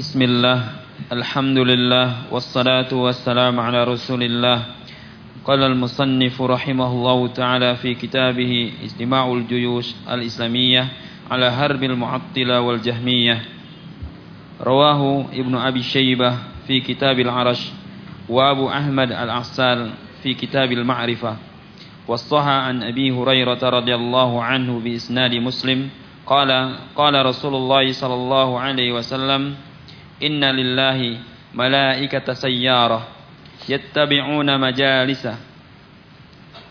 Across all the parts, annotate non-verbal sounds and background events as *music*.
بسم الله الحمد لله والصلاة والسلام على رسول الله قال المصنف رحمه الله تعالى في كتابه اجتماع الجيوش الإسلامية على هرب المعطلة والجهمية رواه ابن أبي شيبة في كتاب العرش وأبو أحمد العسال في كتاب المعرفة والصحى عن أبي هريرة رضي الله عنه بإسناد مسلم قال قال رسول الله صلى الله عليه وسلم إن لله ملائكة سيارة يتبعون مجالسه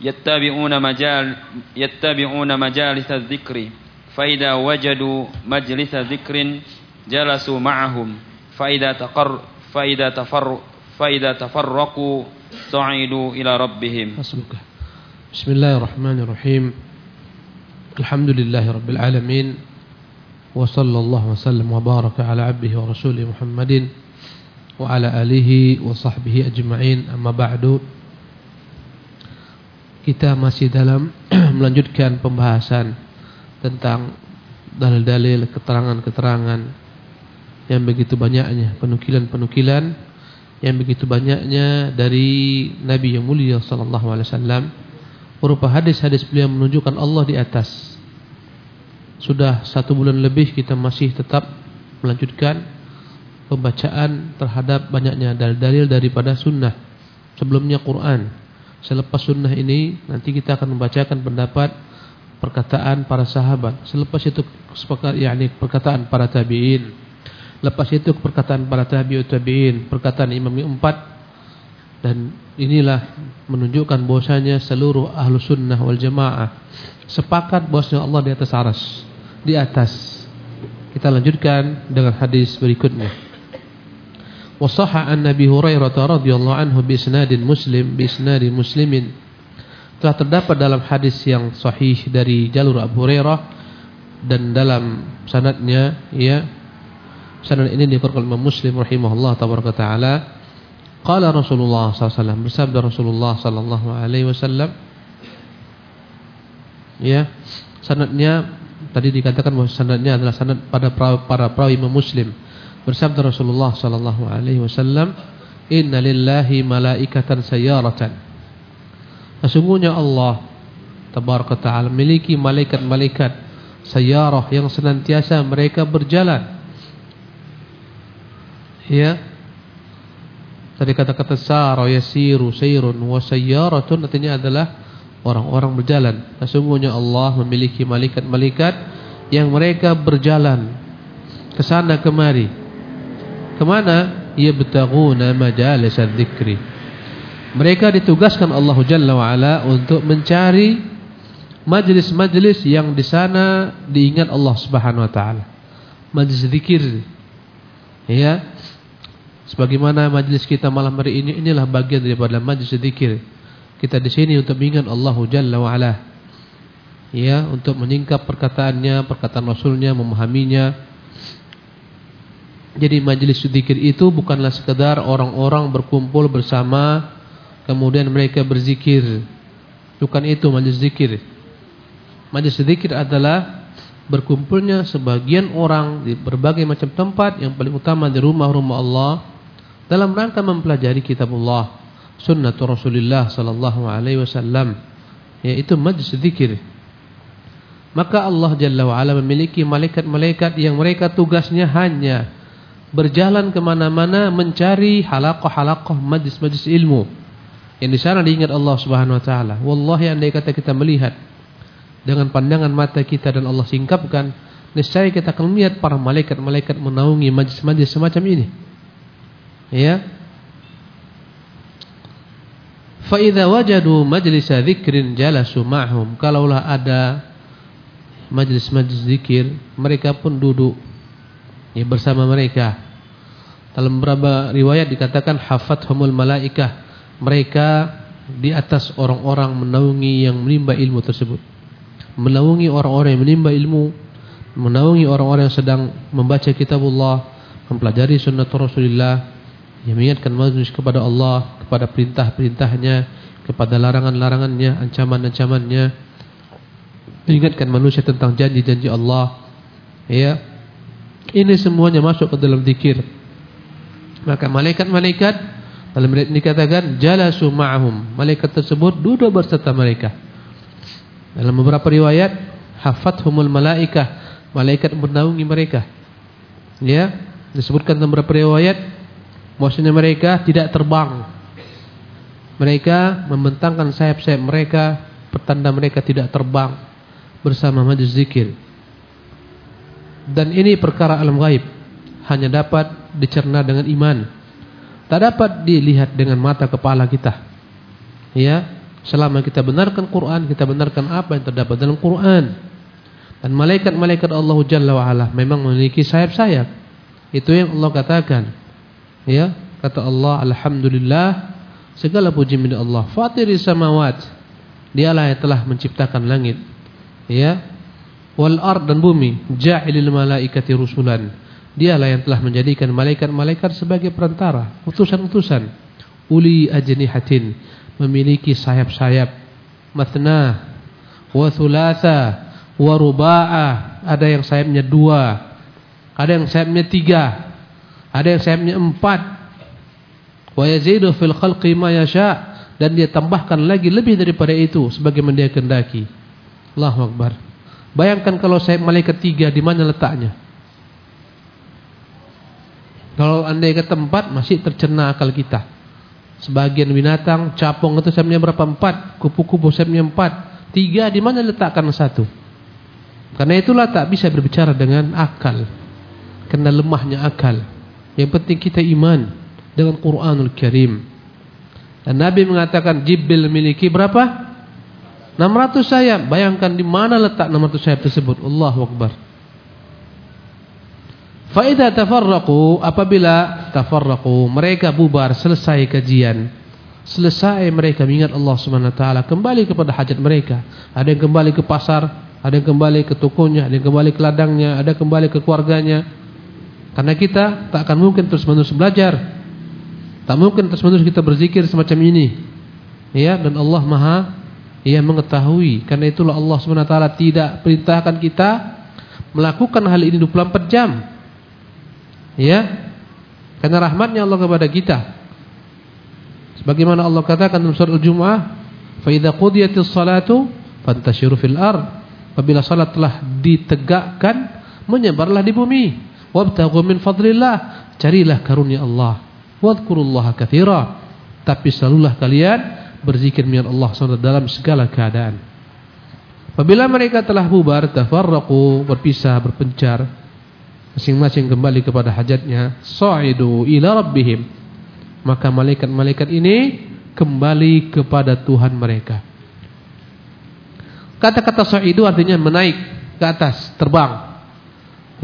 يتبعون مجال يتبعون مجالس الذكر فإذا وجدوا مجلس ذكر جلسوا معهم فإذا تقر فإذا تفر فإذا تفرقوا صعدوا إلى ربهم حسبك بسم الله الرحمن الرحيم الحمد لله رب العالمين وصلى الله وسلم وبارك على عبده ورسوله محمد وعلى آله وصحبه أجمعين أما بعد kita masih dalam *clears throat* melanjutkan pembahasan tentang dalil-dalil keterangan-keterangan yang begitu banyaknya penukilan-penukilan yang begitu banyaknya dari Nabi yang mulia sallallahu alaihi wasallam berupa hadis-hadis beliau menunjukkan Allah di atas. Sudah satu bulan lebih kita masih tetap melanjutkan pembacaan terhadap banyaknya dalil-dalil daripada sunnah. Sebelumnya Quran. Selepas sunnah ini nanti kita akan membacakan pendapat perkataan para sahabat. Selepas itu yakni perkataan para tabi'in. Lepas itu perkataan para tabi'ut tabi'in, perkataan imam empat dan inilah menunjukkan bahwasanya seluruh ahlu sunnah wal jamaah sepakat bahwasanya Allah di atas aras, di atas. Kita lanjutkan dengan hadis berikutnya. Wasahha an Nabi Hurairah radhiyallahu anhu bi isnadin Muslim bi isnadin Muslimin. Telah terdapat dalam hadis yang sahih dari jalur Abu Hurairah dan dalam sanadnya ya sanad ini dikeluarkan oleh Muslim rahimahullah tabaraka taala qala Rasulullah sallallahu alaihi wasallam bersabda Rasulullah sallallahu alaihi wasallam ya sanadnya tadi dikatakan bahwa sanadnya adalah sanad pada para perawi Muslim Bersabda Rasulullah sallallahu alaihi wasallam, "Inna lillahi malaikatan sayyaratan." Sesungguhnya Allah tabaraka taala memiliki malaikat-malaikat sayyarah yang senantiasa mereka berjalan. Ya. Tadi kata-kata sara yasiru sayrun wa sayyaratun artinya adalah orang-orang berjalan. Sesungguhnya Allah memiliki malaikat-malaikat yang mereka berjalan ke sana kemari Ke mana? Yabtaguna majalis dzikri. Mereka ditugaskan Allah Jalla untuk mencari majlis-majlis yang di sana diingat Allah Subhanahu wa taala. Majlis zikir. Ya. Sebagaimana majlis kita malam hari ini inilah bagian daripada majlis zikir. Kita di sini untuk mengingat Allah Jalla wa ala. Ya, untuk menyingkap perkataannya, perkataan Rasulnya, memahaminya jadi majelis zikir itu bukanlah sekedar orang-orang berkumpul bersama kemudian mereka berzikir. Bukan itu majelis zikir. Majelis zikir adalah berkumpulnya sebagian orang di berbagai macam tempat yang paling utama di rumah-rumah Allah dalam rangka mempelajari kitab Allah, sunnah Rasulullah sallallahu alaihi wasallam, yaitu majelis zikir. Maka Allah Jalla wa ala memiliki malaikat-malaikat yang mereka tugasnya hanya berjalan ke mana-mana mencari halakoh-halakoh majlis-majlis ilmu yang di sana diingat Allah Subhanahu Wa Taala. Wallahi andai kata kita melihat dengan pandangan mata kita dan Allah singkapkan, niscaya kita akan melihat para malaikat-malaikat menaungi majlis-majlis semacam ini. Ya. Faida wajadu majlis dzikrin jalasu ma'hum. Kalaulah ada majlis-majlis zikir, mereka pun duduk ya, bersama mereka. Dalam beberapa riwayat dikatakan humul malaikah. Mereka di atas orang-orang menaungi yang menimba ilmu tersebut. Menaungi orang-orang yang menimba ilmu, menaungi orang-orang yang sedang membaca kitabullah, mempelajari sunnah Rasulullah, yang mengingatkan manusia kepada Allah, kepada perintah-perintahnya, kepada larangan-larangannya, ancaman-ancamannya, mengingatkan manusia tentang janji-janji Allah, ya, ini semuanya masuk ke dalam zikir. Maka malaikat-malaikat dalam ayat ini dikatakan jalasu ma'hum. Malaikat tersebut duduk berserta mereka. Dalam beberapa riwayat hafathumul malaikah. Malaikat menaungi mereka. Ya, disebutkan dalam beberapa riwayat maksudnya mereka tidak terbang. Mereka membentangkan sayap-sayap mereka, pertanda mereka tidak terbang bersama majlis zikir. Dan ini perkara alam gaib, hanya dapat dicerna dengan iman. Tak dapat dilihat dengan mata kepala kita. Ya, selama kita benarkan Quran, kita benarkan apa yang terdapat dalam Quran. Dan malaikat-malaikat Allah Jalla wa ala memang memiliki sayap-sayap. Itu yang Allah katakan. Ya, kata Allah, alhamdulillah segala puji milik Allah. Fatiris samawat. Dialah yang telah menciptakan langit. Ya. Wal ard dan bumi. Ja'ilil malaikati rusulan Dialah yang telah menjadikan malaikat-malaikat sebagai perantara, utusan-utusan. Uli ajnihatin, memiliki sayap-sayap. Mathna, wa thulatha, wa ruba'a. Ada yang sayapnya dua, ada yang sayapnya tiga, ada yang sayapnya empat. Wa yazidu fil khalqi ma yasha' dan dia tambahkan lagi lebih daripada itu sebagaimana dia kehendaki. Allahu Akbar. Bayangkan kalau sayap malaikat tiga di mana letaknya? Kalau andai ke tempat masih tercerna akal kita. Sebagian binatang capung itu sayapnya berapa? Empat. Kupu-kupu sayapnya empat. Tiga di mana letakkan satu? Karena itulah tak bisa berbicara dengan akal. Karena lemahnya akal. Yang penting kita iman dengan Quranul Karim. Dan Nabi mengatakan Jibril memiliki berapa? 600 sayap. Bayangkan di mana letak 600 sayap tersebut. Allahu Akbar. Faida tafarraqu apabila tafarraqu mereka bubar selesai kajian selesai mereka mengingat Allah Subhanahu wa taala kembali kepada hajat mereka ada yang kembali ke pasar ada yang kembali ke tokonya ada yang kembali ke ladangnya ada yang kembali ke keluarganya karena kita tak akan mungkin terus-menerus belajar tak mungkin terus-menerus kita berzikir semacam ini ya dan Allah Maha ia mengetahui karena itulah Allah taala tidak perintahkan kita melakukan hal ini 24 jam Ya. Karena rahmatnya Allah kepada kita. Sebagaimana Allah katakan dalam surah Al-Jumu'ah, "Fa idza qudiyatis salatu fantashiru fil ard." Apabila salat telah ditegakkan, menyebarlah di bumi. Wabtaghu min fadlillah, carilah karunia Allah. Wadhkurullaha katsira. Tapi selalulah kalian berzikir mengingat Allah SWT dalam segala keadaan. Apabila mereka telah bubar, tafarraqu, berpisah, berpencar, masing-masing kembali kepada hajatnya sa'idu ila rabbihim maka malaikat-malaikat ini kembali kepada Tuhan mereka kata-kata sa'idu artinya menaik ke atas terbang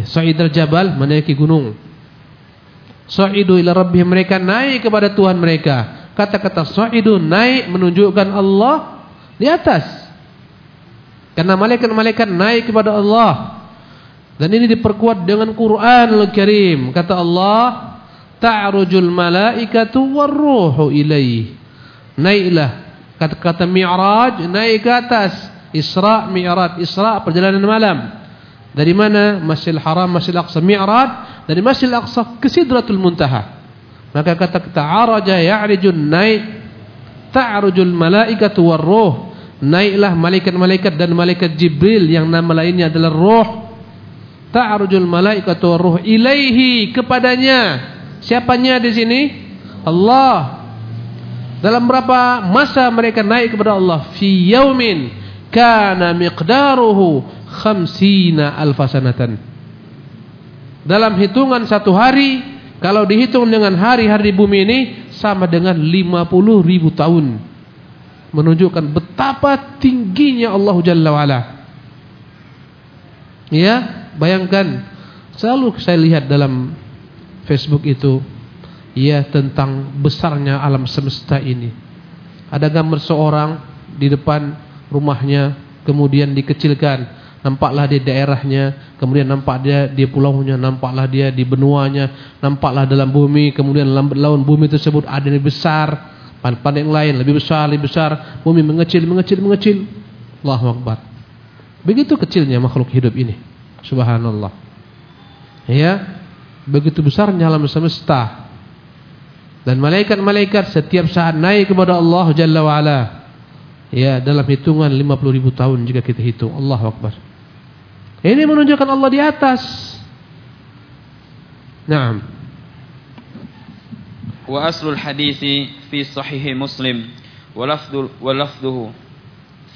sa'idul jabal menaiki gunung sa'idu ila rabbihim mereka naik kepada Tuhan mereka kata-kata sa'idu naik menunjukkan Allah di atas karena malaikat-malaikat naik kepada Allah dan ini diperkuat dengan Quranul Karim. Kata Allah, "Ta'rujul malaikatu warruhu ilaih." Naiklah. Kata-kata Mi'raj, naik ke atas. Isra, Mi'raj. Isra perjalanan malam. Dari mana? Masjidil Haram, Masjidil Aqsa. Mi'raj dari Masjidil Aqsa ke Sidratul Muntaha. Maka kata-kata araja ya'rijun naik. Ta'rujul malaikatu warruh. Naiklah malaikat-malaikat dan malaikat Jibril yang nama lainnya adalah roh ta'rujul malaikatu ruh ilaihi kepadanya. Siapanya di sini? Allah. Dalam berapa masa mereka naik kepada Allah? Fi yaumin kana miqdaruhu khamsina alfasanatan. Dalam hitungan satu hari, kalau dihitung dengan hari-hari bumi ini sama dengan 50 ribu tahun. Menunjukkan betapa tingginya Allah Jalla wa'ala. Ya, Bayangkan selalu saya lihat dalam Facebook itu ya tentang besarnya alam semesta ini. Ada gambar seorang di depan rumahnya kemudian dikecilkan. Nampaklah dia daerahnya, kemudian nampak dia di pulaunya, nampaklah dia di benuanya, nampaklah dalam bumi, kemudian lawan bumi tersebut ada yang besar, pada yang lain lebih besar, lebih besar, bumi mengecil, mengecil, mengecil. Allahu Akbar. Begitu kecilnya makhluk hidup ini. Subhanallah. Ya, begitu besarnya alam semesta. Dan malaikat-malaikat setiap saat naik kepada Allah Jalla wa ala. Ya, dalam hitungan 50 ribu tahun jika kita hitung. Allah Akbar. Ini menunjukkan Allah di atas. Naam. Wa aslul hadithi fi sahih Muslim wa lafdhu wa lafdhuhu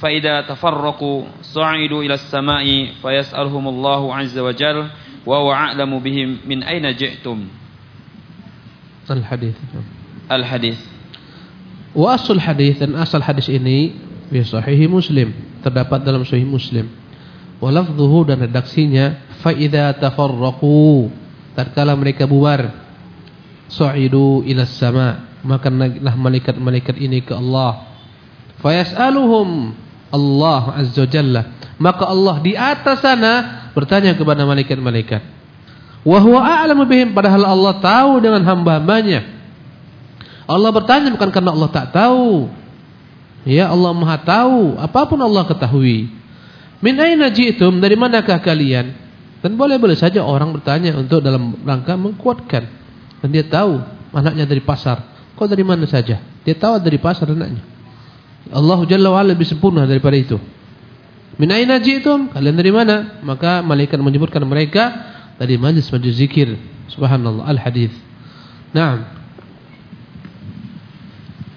fa idza tafarraqu sa'idu ila as-sama'i fayas'aluhumullahu 'azza wa jalla wa huwa a'lamu bihim min aina ji'tum. Al-hadis. Al-hadis. Wa asul hadis dan asal hadis ini fi sahih Muslim, terdapat dalam sahih Muslim. Wa lafdhuhu dan redaksinya fa idza tafarraqu tatkala mereka bubar sa'idu ila sama maka naiklah malaikat-malaikat ini ke Allah fayas'aluhum Allah azza jalla maka Allah di atas sana bertanya kepada malaikat-malaikat Wahwa a'lamu bihim padahal Allah tahu dengan hamba-hambanya. Allah bertanya bukan karena Allah tak tahu. Ya Allah Maha tahu apa pun Allah ketahui. Min aina ji'tum dari manakah kalian? Dan boleh-boleh saja orang bertanya untuk dalam rangka mengkuatkan. Dan dia tahu anaknya dari pasar. Kau dari mana saja? Dia tahu dari pasar anaknya. Allah Jalla wa'ala lebih sempurna daripada itu. Min aina ji'tum? Kalian dari mana? Maka malaikat menyebutkan mereka dari majlis-majlis zikir. Subhanallah al-hadis. Naam.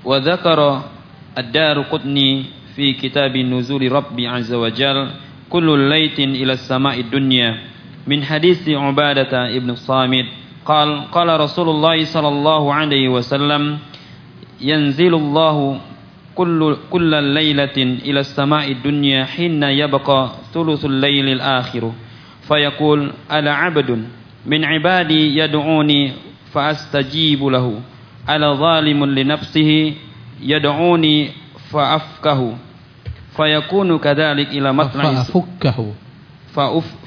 Wa dzakara ad-Daruqutni kitab nuzul Rabbi azza wa jal kullu laytin ila as-sama'i dunya min hadis Ubadah ibn Samit قال قال رسول الله صلى الله عليه وسلم ينزل الله كل كل ليلة إلى السماء الدنيا حين يبقى ثلث الليل الآخر. فيقول ألا عبد؟ من عبادي يدعوني فأستجيب له. ألا ظالم لنفسه؟ يدعوني فأفكه فيكون كذلك إلى مطلع فأفكه فأف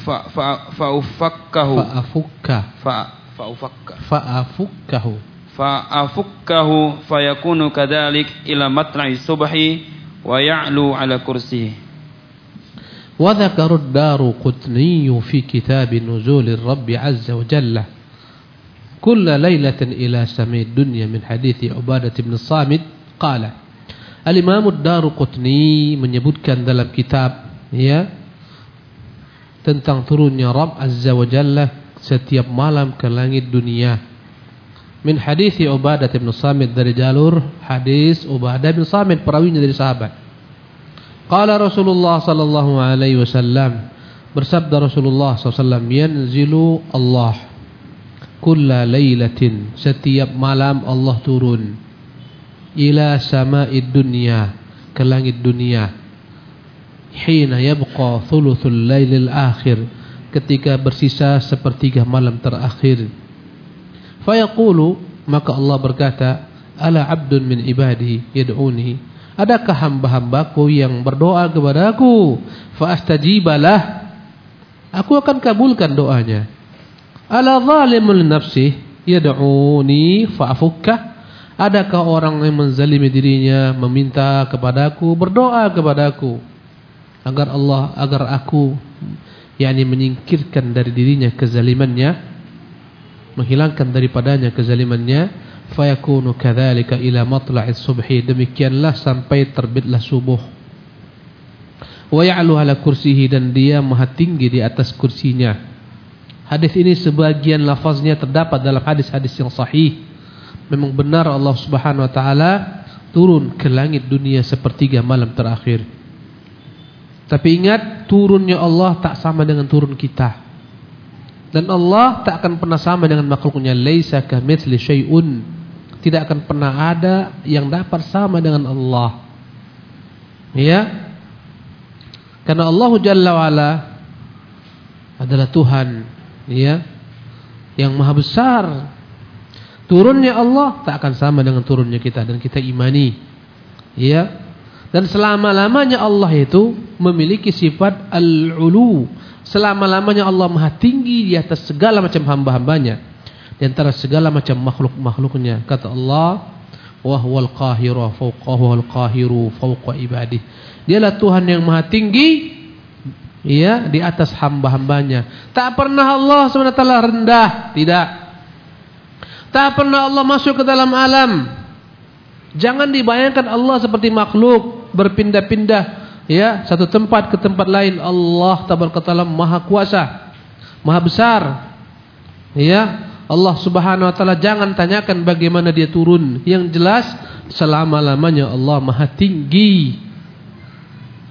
فأفكه فأفك. فأفك. فأفكه فأفكه فيكون كذلك إلى مطلع الصبح ويعلو على كرسيه. وذكر الدار قطني في كتاب نزول الرب عز وجل. كل ليلة إلى سمي الدنيا من حديث عبادة بن الصامت قال Al-Imam Ad-Daruqutni menyebutkan dalam kitab ya tentang turunnya Rabb Azza wa Jalla setiap malam ke langit dunia. Min hadis Ubadah bin Samit dari jalur hadis Ubadah bin Samit perawinya dari sahabat. Qala Rasulullah sallallahu alaihi wasallam bersabda Rasulullah SAW yanzilu Allah kulla lailatin setiap malam Allah turun ila sama'id dunya ke langit dunia hina yabqa thuluthul lailil akhir ketika bersisa sepertiga malam terakhir fayaqulu maka Allah berkata ala abdun min ibadi yad'uni Adakah hamba-hambaku yang berdoa kepadaku? Fa'astajibalah. Aku akan kabulkan doanya. Ala zalimul nafsi yad'uni fa'afukkah? Adakah orang yang menzalimi dirinya meminta kepadaku, berdoa kepadaku agar Allah agar aku yakni menyingkirkan dari dirinya kezalimannya, menghilangkan daripadanya kezalimannya? fayakunu kadzalika ila matla'is subhi. Demikianlah sampai terbitlah subuh. Wa ya'lu ala kursihi dan dia maha tinggi di atas kursinya. Hadis ini sebagian lafaznya terdapat dalam hadis-hadis yang sahih memang benar Allah Subhanahu wa taala turun ke langit dunia sepertiga malam terakhir tapi ingat turunnya Allah tak sama dengan turun kita dan Allah tak akan pernah sama dengan makhluknya laisa kamitsli syai'un tidak akan pernah ada yang dapat sama dengan Allah. Ya. Karena Allah Jalla wa'ala adalah Tuhan, ya, yang maha besar. Turunnya Allah tak akan sama dengan turunnya kita dan kita imani. Ya. Dan selama-lamanya Allah itu memiliki sifat al-ulu. Selama-lamanya Allah maha tinggi di atas segala macam hamba-hambanya di antara segala macam makhluk-makhluknya. Kata Allah, wa huwal qahiru fawqa qahiru fawqa ibadih. Dialah Tuhan yang maha tinggi ya di atas hamba-hambanya. Tak pernah Allah SWT rendah, tidak. Tak pernah Allah masuk ke dalam alam. Jangan dibayangkan Allah seperti makhluk berpindah-pindah ya satu tempat ke tempat lain. Allah taala maha kuasa, maha besar. Ya, Allah Subhanahu wa taala jangan tanyakan bagaimana dia turun. Yang jelas selama-lamanya Allah maha tinggi.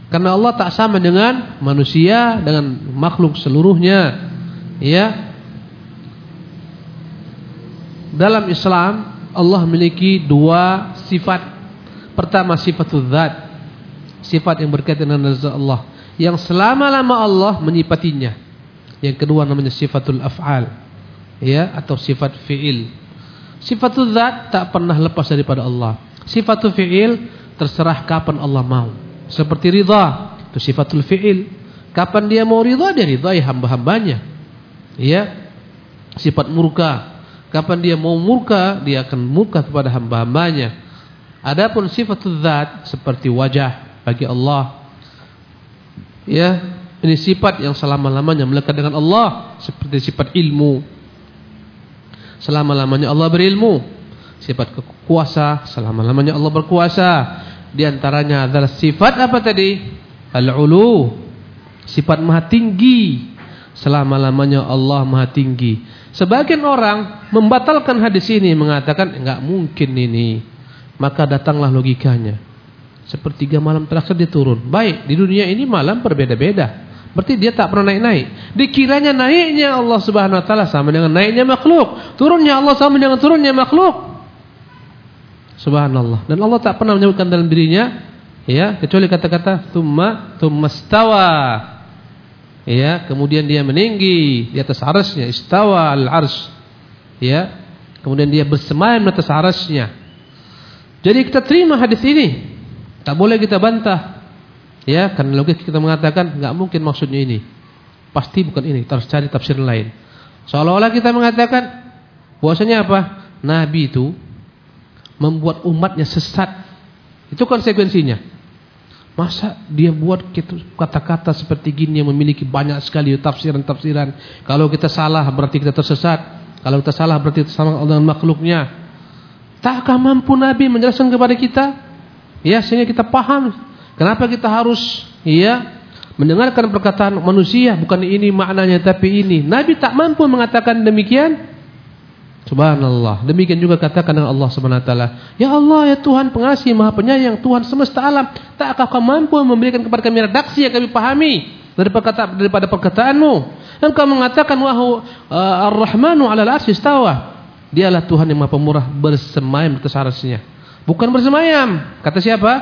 Karena Allah tak sama dengan manusia dengan makhluk seluruhnya. Ya. Dalam Islam Allah memiliki dua sifat. Pertama sifatul zat. Sifat yang berkaitan dengan zat Allah. Yang selama-lama Allah menyifatinya. Yang kedua namanya sifatul af'al. Ya, atau sifat fi'il. Sifatul zat tak pernah lepas daripada Allah. Sifatul fi'il terserah kapan Allah mau. Seperti ridha, itu sifatul fi'il. Kapan dia mau ridha, dia ridhai hamba-hambanya. Ya. Sifat murka, Kapan dia mau murka, dia akan murka kepada hamba-hambanya. Adapun sifat zat seperti wajah bagi Allah. Ya, ini sifat yang selama-lamanya melekat dengan Allah seperti sifat ilmu. Selama-lamanya Allah berilmu. Sifat kekuasa, selama-lamanya Allah berkuasa. Di antaranya adalah sifat apa tadi? Al-ulu. Sifat maha tinggi. Selama-lamanya Allah maha tinggi. Sebagian orang membatalkan hadis ini mengatakan enggak mungkin ini. Maka datanglah logikanya. Sepertiga malam terakhir dia turun. Baik, di dunia ini malam berbeda-beda. Berarti dia tak pernah naik-naik. Dikiranya naiknya Allah Subhanahu wa taala sama dengan naiknya makhluk. Turunnya Allah sama dengan turunnya makhluk. Subhanallah. Dan Allah tak pernah menyebutkan dalam dirinya ya, kecuali kata-kata tsumma tsummastawa. Ya, kemudian dia meninggi di atas arasnya, istawa al-arsy. Ya. Kemudian dia bersemayam di atas arasnya. Jadi kita terima hadis ini. Tak boleh kita bantah. Ya, karena logik kita mengatakan enggak mungkin maksudnya ini. Pasti bukan ini, terus cari tafsir lain. Seolah-olah kita mengatakan bahwasanya apa? Nabi itu membuat umatnya sesat. Itu konsekuensinya. Masa dia buat kata-kata seperti gini yang memiliki banyak sekali tafsiran-tafsiran. Kalau kita salah berarti kita tersesat. Kalau kita salah berarti sama dengan makhluknya. Takkah mampu Nabi menjelaskan kepada kita? Ya, sehingga kita paham. Kenapa kita harus ya mendengarkan perkataan manusia bukan ini maknanya tapi ini. Nabi tak mampu mengatakan demikian. Subhanallah. Demikian juga katakan dengan Allah Subhanahu wa taala, "Ya Allah, ya Tuhan pengasih, Maha Penyayang, Tuhan semesta alam, takkah Kau mampu memberikan kepada kami redaksi yang kami pahami daripada perkata, daripada perkataanmu?" Engkau mengatakan wahyu uh, Ar-Rahmanu 'alal 'arsy istawa. Dialah Tuhan yang Maha Pemurah bersemayam di atas arsy Bukan bersemayam. Kata siapa?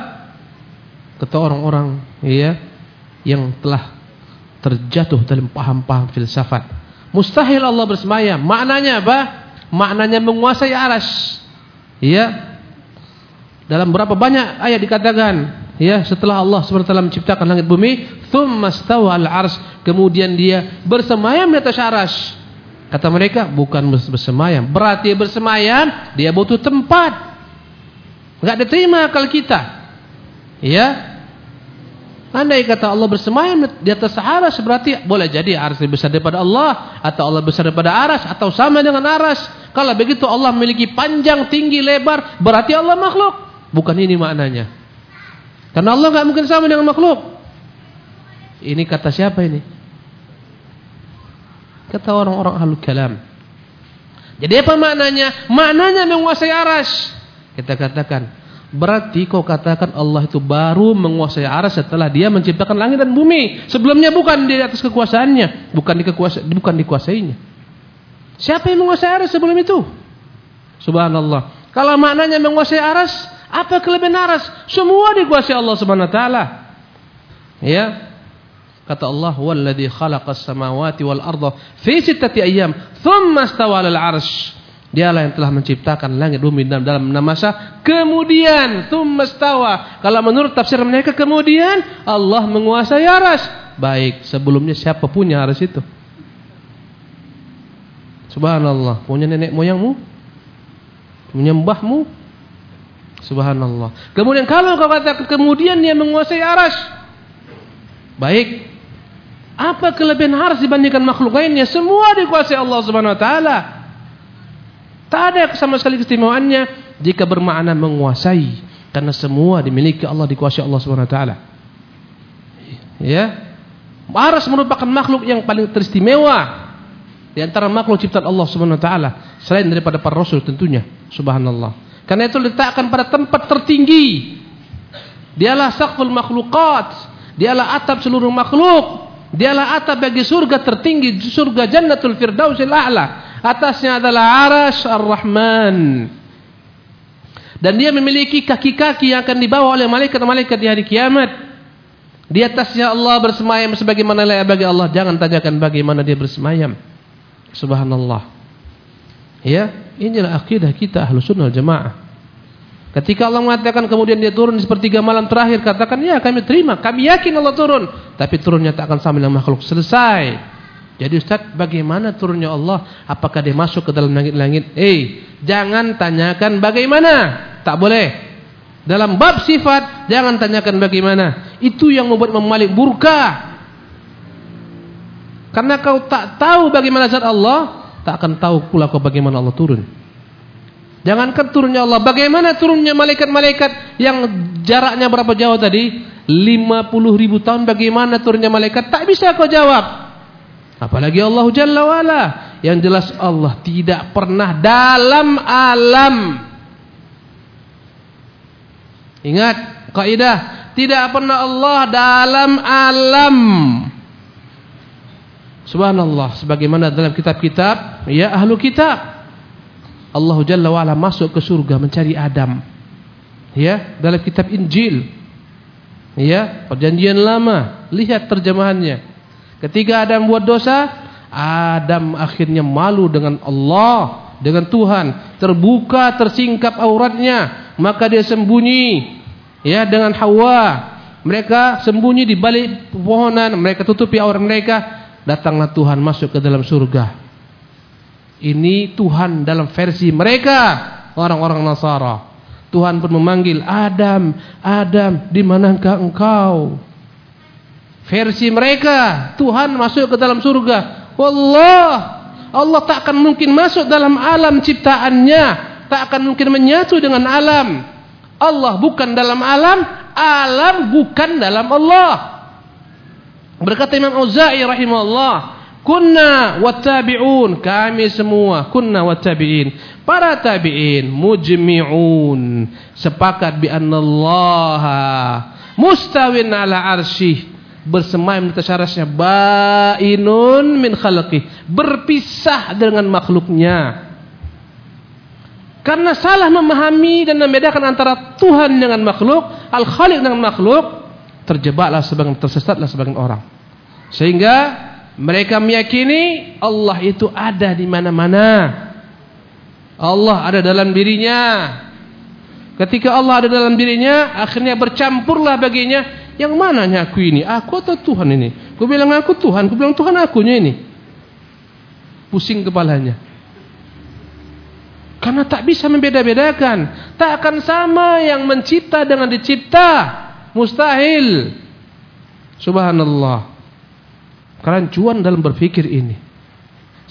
Kata orang-orang ya yang telah terjatuh dalam paham-paham filsafat. Mustahil Allah bersemayam. Maknanya apa? Maknanya menguasai aras. Ya. Dalam berapa banyak ayat dikatakan, ya, setelah Allah SWT menciptakan langit bumi, al-ars, kemudian dia bersemayam di atas aras. Kata mereka, bukan bersemayam. Berarti bersemayam, dia butuh tempat. Enggak diterima akal kita. Ya, Andai kata Allah bersemayam di atas aras berarti boleh jadi aras lebih besar daripada Allah atau Allah besar daripada aras atau sama dengan aras. Kalau begitu Allah memiliki panjang, tinggi, lebar berarti Allah makhluk. Bukan ini maknanya. Karena Allah nggak mungkin sama dengan makhluk. Ini kata siapa ini? Kata orang-orang ahlu kalam. Jadi apa maknanya? Maknanya menguasai aras. Kita katakan Berarti kau katakan Allah itu baru menguasai aras setelah dia menciptakan langit dan bumi. Sebelumnya bukan di atas kekuasaannya, bukan di kekuasa, bukan dikuasainya. Siapa yang menguasai aras sebelum itu? Subhanallah. Kalau maknanya menguasai aras, apa kelebihan aras? Semua dikuasai Allah Subhanahu wa taala. Ya. Kata Allah, "Wallazi khalaqas samawati wal arda fi sittati ayyam, tsumma istawa 'alal 'arsy." Dialah yang telah menciptakan langit bumi dalam dalam enam masa. Kemudian tumastawa. Kalau menurut tafsir mereka kemudian Allah menguasai aras. Baik, sebelumnya siapa punya aras itu? Subhanallah, punya nenek moyangmu? Punya mbahmu? Subhanallah. Kemudian kalau kau katakan kemudian dia menguasai aras. Baik. Apa kelebihan aras dibandingkan makhluk lainnya? Semua dikuasai Allah Subhanahu wa taala. Tak ada sama sekali keistimewaannya jika bermakna menguasai karena semua dimiliki Allah dikuasai Allah Subhanahu wa taala. Ya. Harus merupakan makhluk yang paling teristimewa di antara makhluk ciptaan Allah Subhanahu wa taala selain daripada para rasul tentunya. Subhanallah. Karena itu letakkan pada tempat tertinggi. Dialah saqful makhluqat. Dialah atap seluruh makhluk. Dialah atap bagi surga tertinggi, surga Jannatul Firdausil A'la. Atasnya adalah Arash Ar-Rahman. Dan dia memiliki kaki-kaki yang akan dibawa oleh malaikat-malaikat di hari kiamat. Di atasnya Allah bersemayam sebagaimana layak bagi Allah. Jangan tanyakan bagaimana dia bersemayam. Subhanallah. Ya, inilah akidah kita Ahlus Sunnah Jamaah. Ketika Allah mengatakan kemudian dia turun di sepertiga malam terakhir, katakan ya kami terima, kami yakin Allah turun. Tapi turunnya tak akan sama dengan makhluk. Selesai. Jadi Ustaz, bagaimana turunnya Allah? Apakah dia masuk ke dalam langit-langit? Eh, jangan tanyakan bagaimana. Tak boleh. Dalam bab sifat, jangan tanyakan bagaimana. Itu yang membuat memalik burka. Karena kau tak tahu bagaimana zat Allah, tak akan tahu pula kau bagaimana Allah turun. Jangankan turunnya Allah, bagaimana turunnya malaikat-malaikat yang jaraknya berapa jauh tadi? 50 ribu tahun bagaimana turunnya malaikat? Tak bisa kau jawab. Apalagi Allah Jalla wa'ala. Yang jelas Allah tidak pernah dalam alam. Ingat, kaidah. Tidak pernah Allah dalam alam. Subhanallah. Sebagaimana dalam kitab-kitab. Ya ahlu kitab. Allah Jalla wa'ala masuk ke surga mencari Adam. Ya, dalam kitab Injil. Ya, perjanjian lama. Lihat terjemahannya. Ketika Adam buat dosa, Adam akhirnya malu dengan Allah, dengan Tuhan. Terbuka, tersingkap auratnya. Maka dia sembunyi. Ya, dengan Hawa. Mereka sembunyi di balik pepohonan. Mereka tutupi aurat mereka. Datanglah Tuhan masuk ke dalam surga. Ini Tuhan dalam versi mereka orang-orang Nasara. Tuhan pun memanggil Adam, Adam, di manakah engkau? Versi mereka, Tuhan masuk ke dalam surga. Wallah, Allah tak akan mungkin masuk dalam alam ciptaannya, tak akan mungkin menyatu dengan alam. Allah bukan dalam alam, alam bukan dalam Allah. Berkata Imam Auza'i rahimahullah, Kunna wattabi'un. Kami semua kunna wattabi'in. Para tabi'in mujmi'un. Sepakat bi annallaha mustawin ala arsyih bersemayam di atas arasnya bainun min khalqi berpisah dengan makhluknya. Karena salah memahami dan membedakan antara Tuhan dengan makhluk al-khaliq dengan makhluk terjebaklah sebagian tersesatlah sebagian orang sehingga mereka meyakini Allah itu ada di mana-mana. Allah ada dalam dirinya. Ketika Allah ada dalam dirinya, akhirnya bercampurlah baginya. Yang mananya aku ini? Aku atau Tuhan ini? Aku bilang aku Tuhan, aku bilang Tuhan akunya ini. Pusing kepalanya. Karena tak bisa membeda-bedakan. Tak akan sama yang mencipta dengan dicipta. Mustahil. Subhanallah kerancuan dalam berpikir ini.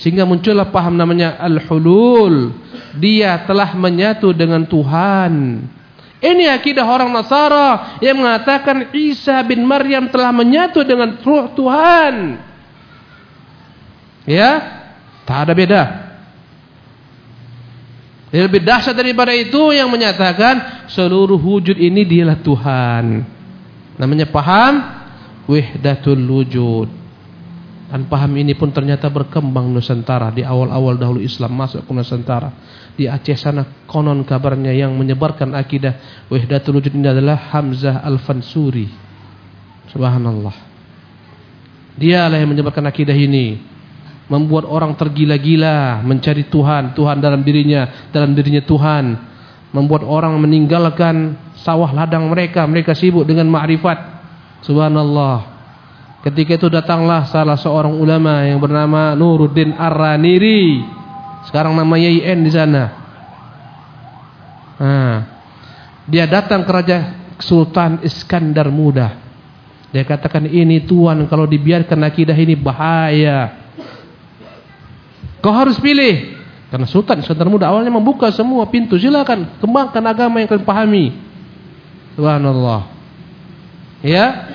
Sehingga muncullah paham namanya al-hulul. Dia telah menyatu dengan Tuhan. Ini akidah orang Nasara yang mengatakan Isa bin Maryam telah menyatu dengan ruh Tuhan. Ya, tak ada beda. Yang lebih dahsyat daripada itu yang menyatakan seluruh wujud ini dialah Tuhan. Namanya paham wahdatul wujud. Dan paham ini pun ternyata berkembang Nusantara di awal-awal dahulu Islam masuk ke Nusantara. Di Aceh sana konon kabarnya yang menyebarkan akidah wahdatul wujud ini adalah Hamzah Al-Fansuri. Subhanallah. Dialah yang menyebarkan akidah ini. Membuat orang tergila-gila mencari Tuhan, Tuhan dalam dirinya, dalam dirinya Tuhan. Membuat orang meninggalkan sawah ladang mereka, mereka sibuk dengan ma'rifat. Subhanallah. Ketika itu datanglah salah seorang ulama yang bernama Nuruddin Ar-Raniri. Sekarang namanya IN di sana. Nah, dia datang ke Raja Sultan Iskandar Muda. Dia katakan ini tuan kalau dibiarkan akidah ini bahaya. Kau harus pilih Karena Sultan Iskandar Muda awalnya membuka semua pintu. Silakan kembangkan agama yang kalian pahami. Subhanallah. Ya.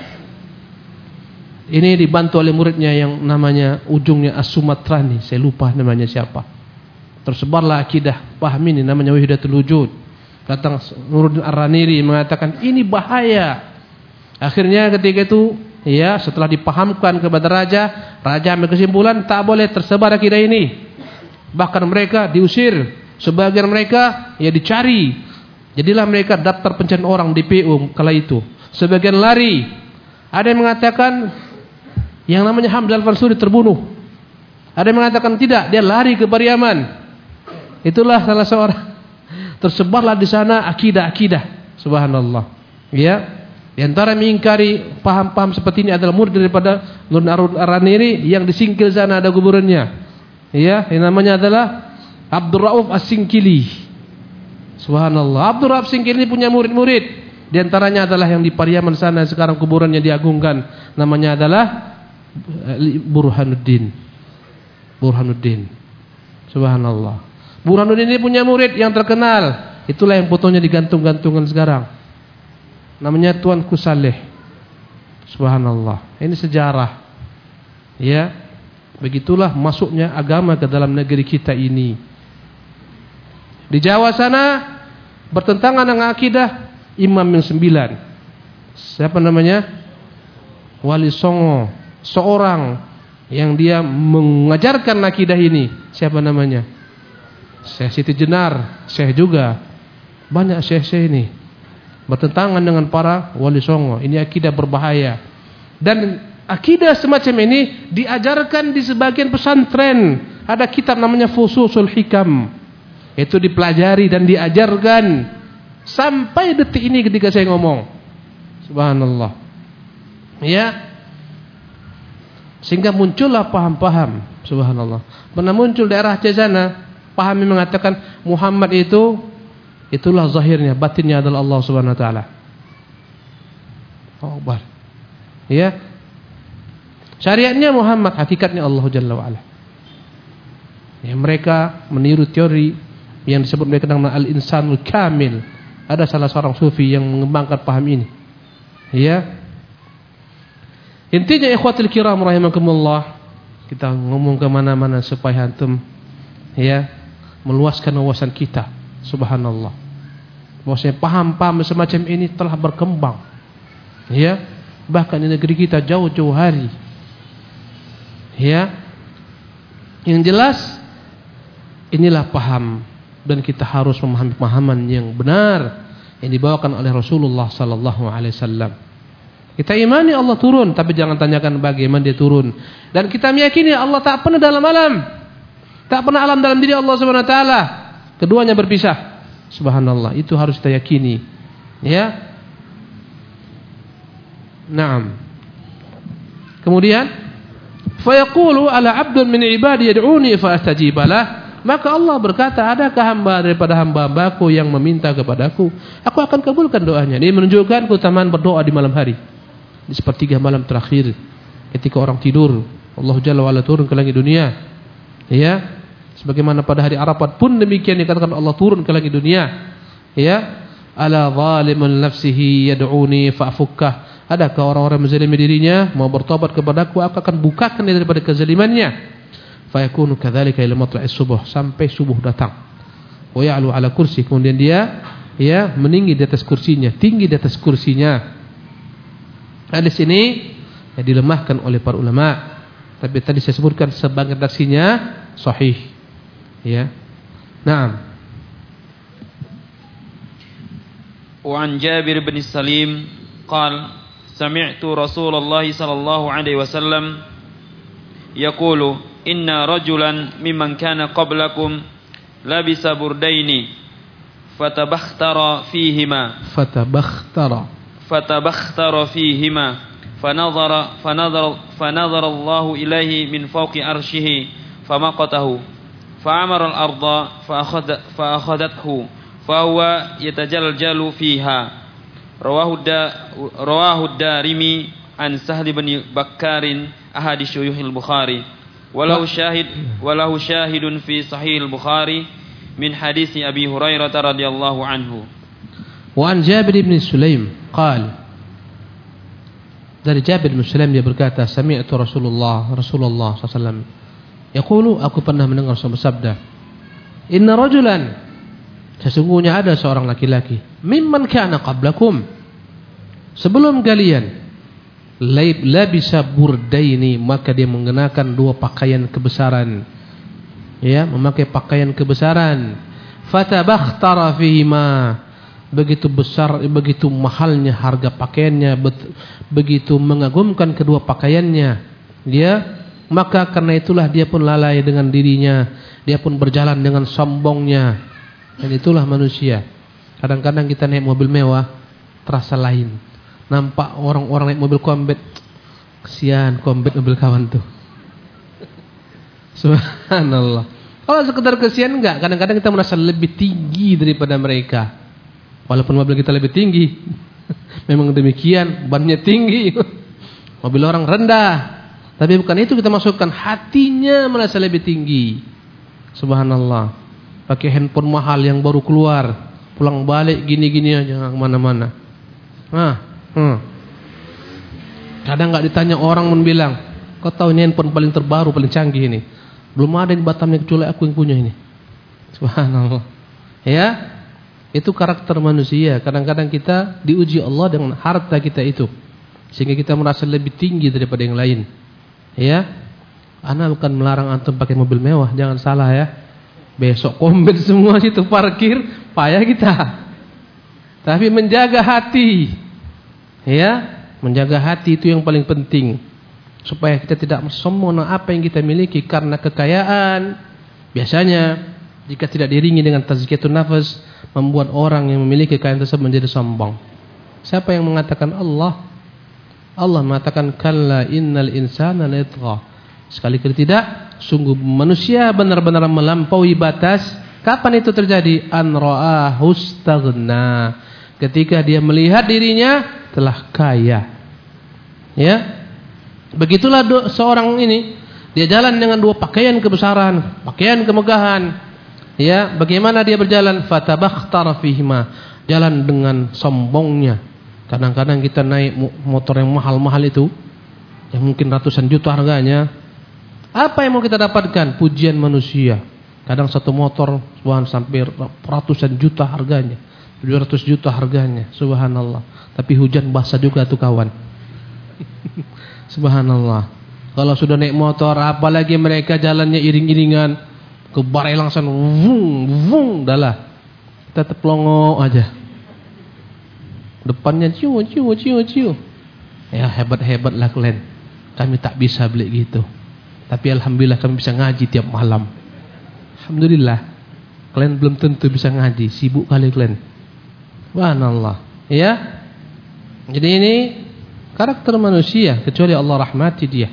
Ini dibantu oleh muridnya yang namanya ujungnya As-Sumatrani. Saya lupa namanya siapa. Tersebarlah akidah. Paham ini namanya Wahidatul Wujud. Datang Nuruddin Ar-Raniri mengatakan ini bahaya. Akhirnya ketika itu ya setelah dipahamkan kepada raja, raja ambil kesimpulan tak boleh tersebar akidah ini. Bahkan mereka diusir, sebagian mereka ya dicari. Jadilah mereka daftar pencarian orang di PU kala itu. Sebagian lari. Ada yang mengatakan yang namanya Hamzah Al-Fansuri terbunuh. Ada yang mengatakan tidak, dia lari ke Pariaman. Itulah salah seorang. Tersebarlah di sana akidah-akidah. Subhanallah. Ya. Di antara mengingkari paham-paham seperti ini adalah murid daripada Nur Araniri yang disingkil sana ada kuburannya. Ya, yang namanya adalah Abdul Rauf As-Singkili. Subhanallah. Abdul Rauf Singkili punya murid-murid. Di antaranya adalah yang di Pariaman sana sekarang kuburannya diagungkan. Namanya adalah Burhanuddin. Burhanuddin. Subhanallah. Burhanuddin ini punya murid yang terkenal. Itulah yang fotonya digantung-gantungan sekarang. Namanya Tuan Kusaleh. Subhanallah. Ini sejarah. Ya. Begitulah masuknya agama ke dalam negeri kita ini. Di Jawa sana bertentangan dengan akidah imam yang sembilan. Siapa namanya? Wali Songo. Seorang yang dia mengajarkan akidah ini. Siapa namanya? Syekh Siti Jenar. Syekh juga. Banyak syekh-syekh ini. Bertentangan dengan para wali songo. Ini akidah berbahaya. Dan Akidah semacam ini diajarkan di sebagian pesantren. Ada kitab namanya Fususul Hikam. Itu dipelajari dan diajarkan sampai detik ini ketika saya ngomong. Subhanallah. Ya. Sehingga muncullah paham-paham. Subhanallah. Pernah muncul daerah Cezana, paham yang mengatakan Muhammad itu itulah zahirnya, batinnya adalah Allah Subhanahu wa taala. Oh. Ya, Syariatnya Muhammad, hakikatnya Allah Jalla wa'ala. Ya, mereka meniru teori yang disebut mereka dengan al-insanul kamil. Ada salah seorang sufi yang mengembangkan paham ini. Ya. Intinya ikhwatul kiram rahimakumullah, kita ngomong ke mana-mana supaya antum ya meluaskan wawasan kita. Subhanallah. Bahwasanya paham-paham semacam ini telah berkembang. Ya. Bahkan di negeri kita jauh-jauh hari Ya. Yang jelas inilah paham dan kita harus memahami pemahaman yang benar yang dibawakan oleh Rasulullah sallallahu alaihi wasallam. Kita imani Allah turun, tapi jangan tanyakan bagaimana dia turun. Dan kita meyakini Allah tak pernah dalam alam. Tak pernah alam dalam diri Allah Subhanahu wa taala. Keduanya berpisah. Subhanallah, itu harus kita yakini. Ya. Naam. Kemudian Fayaqulu ala abdun min ibadi yad'uni fa astajibalah. Maka Allah berkata, adakah hamba daripada hamba-hambaku yang meminta kepadaku? Aku akan kabulkan doanya. Ini menunjukkan keutamaan berdoa di malam hari. Di sepertiga malam terakhir. Ketika orang tidur. Allah Jalla wa'ala turun ke langit dunia. Ya. Sebagaimana pada hari Arafat pun demikian dikatakan Allah turun ke langit dunia. Ya. Ala zalimun nafsihi yad'uni fa'fukkah. Adakah orang-orang menzalimi dirinya mau bertobat kepadaku aku akan bukakan dia daripada kezalimannya. Fayakunu kadzalika ila matla'is subuh sampai subuh datang. Wa ya'lu ala kursi kemudian dia ya meninggi di atas kursinya, tinggi di atas kursinya. Hadis ini ya, dilemahkan oleh para ulama. Tapi tadi saya sebutkan sebagai redaksinya sahih. Ya. Naam. وعن جابر بن السليم قال سمعت رسول الله صلى الله عليه وسلم يقول إن رجلا ممن كان قبلكم لبس بردين فتبختر فيهما فتبختر fatabakhtara fihima fanadhara fanadhara fanadhara Allahu ilaihi min fawqi arshihi famaqatahu. Fa'amara al-ardha fa'akhadha fa'akhadathu fahuwa yatajaljalu fiha. Rawahu da rawahu darimi an sahli bin bakkarin ahadi syuyuhil bukhari. Walahu syahid walahu syahidun fi sahih al-bukhari min hadisi abi hurairah radhiyallahu anhu. Wa an Jabir bin Sulaim qala dari Jabir bin Sulaim dia berkata sami'tu Rasulullah Rasulullah SAW yaqulu aku pernah mendengar Rasul bersabda inna rajulan sesungguhnya ada seorang laki-laki mimman kana qablakum sebelum kalian labisa burdaini maka dia mengenakan dua pakaian kebesaran. Ya memakai pakaian kebesaran. Fatabakhtara fihima begitu besar begitu mahalnya harga pakaiannya begitu mengagumkan kedua pakaiannya dia maka karena itulah dia pun lalai dengan dirinya dia pun berjalan dengan sombongnya. Dan itulah manusia. Kadang-kadang kita naik mobil mewah terasa lain. Nampak orang-orang naik mobil kombet kesian kombet mobil kawan tuh. *laughs* Subhanallah. Kalau sekedar kesian enggak kadang-kadang kita merasa lebih tinggi daripada mereka walaupun mobil kita lebih tinggi *laughs* memang demikian bannya tinggi *laughs* mobil orang rendah tapi bukan itu kita masukkan hatinya merasa lebih tinggi subhanallah pakai handphone mahal yang baru keluar pulang balik gini-gini aja ke mana-mana nah Hmm. Kadang nggak ditanya orang pun bilang, kau tahu ini handphone paling terbaru, paling canggih ini. Belum ada di Batamnya kecuali aku yang punya ini. Subhanallah. Ya, itu karakter manusia. Kadang-kadang kita diuji Allah dengan harta kita itu. Sehingga kita merasa lebih tinggi daripada yang lain. Ya. Ana bukan melarang antum pakai mobil mewah, jangan salah ya. Besok kombet *laughs* semua situ parkir, payah kita. Tapi menjaga hati. Ya, menjaga hati itu yang paling penting. Supaya kita tidak sombong apa yang kita miliki karena kekayaan. Biasanya jika tidak diringi dengan tazkiyatun nafas membuat orang yang memiliki kekayaan tersebut menjadi sombong. Siapa yang mengatakan Allah? Allah mengatakan kalla innal insana layatgha. Sekali kali tidak, sungguh manusia benar-benar melampaui batas. Kapan itu terjadi? An ra'ahu Ketika dia melihat dirinya telah kaya. Ya. Begitulah seorang ini dia jalan dengan dua pakaian kebesaran, pakaian kemegahan. Ya, bagaimana dia berjalan? Fatabakhtara fihima. Jalan dengan sombongnya. Kadang-kadang kita naik motor yang mahal-mahal itu yang mungkin ratusan juta harganya. Apa yang mau kita dapatkan? Pujian manusia. Kadang satu motor sampai ratusan juta harganya. 700 juta harganya. Subhanallah. Tapi hujan basah juga tuh kawan. *laughs* Subhanallah. Kalau sudah naik motor, apalagi mereka jalannya iring-iringan ke barai langsung, wung, wung, dah Kita teplongo aja. Depannya ciu, ciu, ciu, ciu. Ya hebat-hebatlah kalian. Kami tak bisa beli gitu. Tapi alhamdulillah kami bisa ngaji tiap malam. Alhamdulillah. Kalian belum tentu bisa ngaji, sibuk kali kalian. Subhanallah. Ya. Jadi ini karakter manusia kecuali Allah rahmati dia.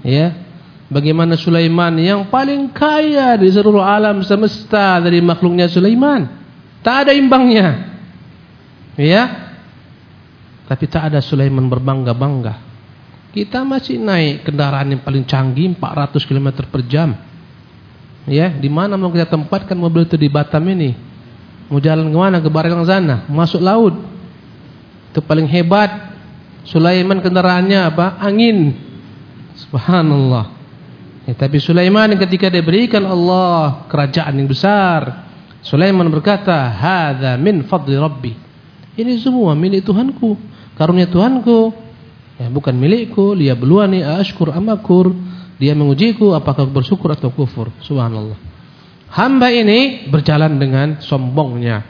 Ya. Bagaimana Sulaiman yang paling kaya di seluruh alam semesta dari makhluknya Sulaiman. Tak ada imbangnya. Ya. Tapi tak ada Sulaiman berbangga-bangga. Kita masih naik kendaraan yang paling canggih 400 km per jam. Ya, di mana mau kita tempatkan mobil itu di Batam ini? Mau jalan ke mana? Ke Barelang sana, masuk laut. Itu paling hebat. Sulaiman kendaraannya apa? Angin. Subhanallah. Ya, tapi Sulaiman ketika diberikan Allah kerajaan yang besar, Sulaiman berkata, "Hadza min fadli Rabbi." Ini semua milik Tuhanku, karunia Tuhanku. Ya, bukan milikku, Dia beluani ashkur amakur. Dia mengujiku apakah bersyukur atau kufur. Subhanallah. Hamba ini berjalan dengan sombongnya.